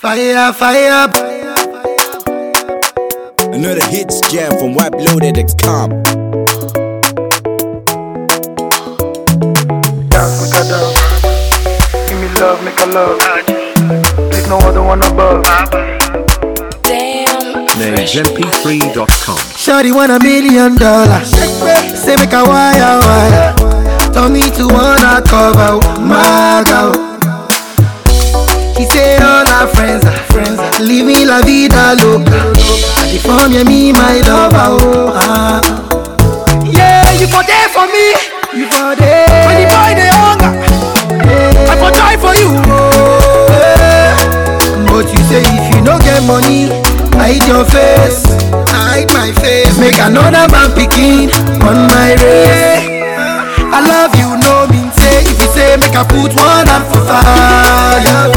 Fire, fire. Another hits jam from WebLoaded.com. Dance, make a dance. Give me love, make a love. There's no other one above. Damn. NameMP3.com. Shawty want a million dollars. Say make a wire, wire. Turn me to wanna cover my girl. Say all her friends friends. Leave me la vida loca. And the form yeah, me my lover, oh. Ah. Yeah, you for there for me. You for there. When the boy they hunger, I for try for you. Oh. Yeah. But you say if you no get money, hide your face. Hide my face. Make another man picking on my race. I love you, no mean say. If you say make I put one hand for fire,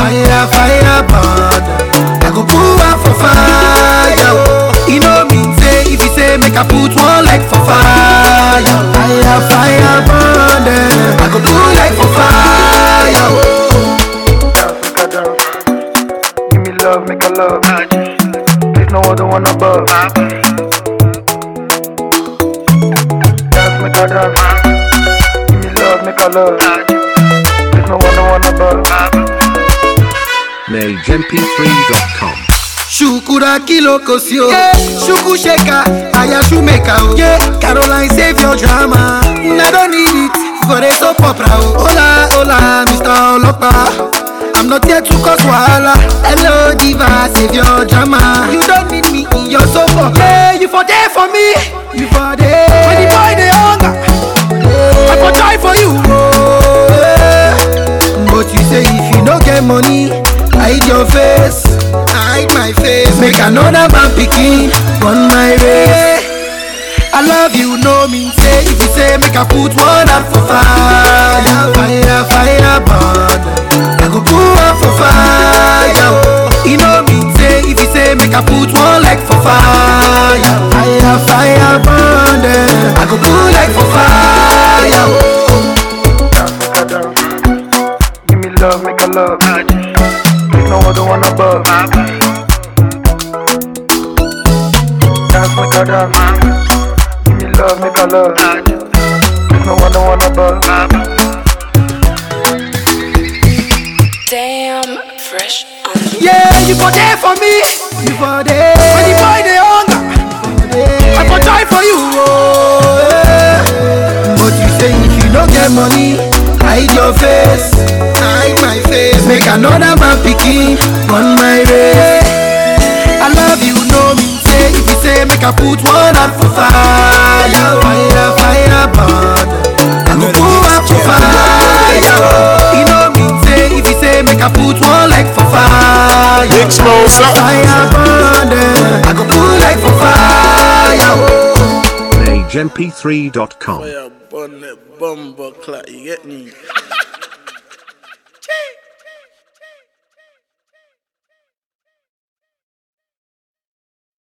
put one leg for fire, fire, fire, burn. I go put leg for fire. Dance, make a dance. Give me love, make a love. There's no other one above. Dance, make a dance. Give me love, make a love. There's no other one above. NameMP3.com. Shukura kilo kosio yeah. Shuku sheka, aya shumeka oh. yeah. Caroline save your drama I don't need it for a soap opera. Hola, hola, Mr. Olopa I'm not here to cause wahala Hello diva, save your drama You don't need me in your soap opera Yeah, you for there for me You for there When the boy they hunger I for die for you yeah. But you say if you no get money Hide your face Hide my face. Make another man picking on my race. I love you, no mean say If you say make I put one hand for fire. Fire, fire, burn. I go put one for fire. You know mean say If you say make I put one leg for fire. Fire, fire, burn. I go put leg for fire. Give me love, make a love. There's no other one above. Dance, make a dance. Give me love, make a love. There's no other one above. Damn. Fresh Yeah, you for there for me. You for there. When the boy they hunger, I for try for you. Oh, yeah. But you say if you don't get money, hide your face. Another man picking on my race. I love you, no mean say. If you say make I put one hand for fire, fire, fire, burn. I go put one for fire. You know mean say. If you say make I put one leg for fire, Big fire burn. I go put leg for fire. NameMP3.com. Fire burn that bumper clock, you get me?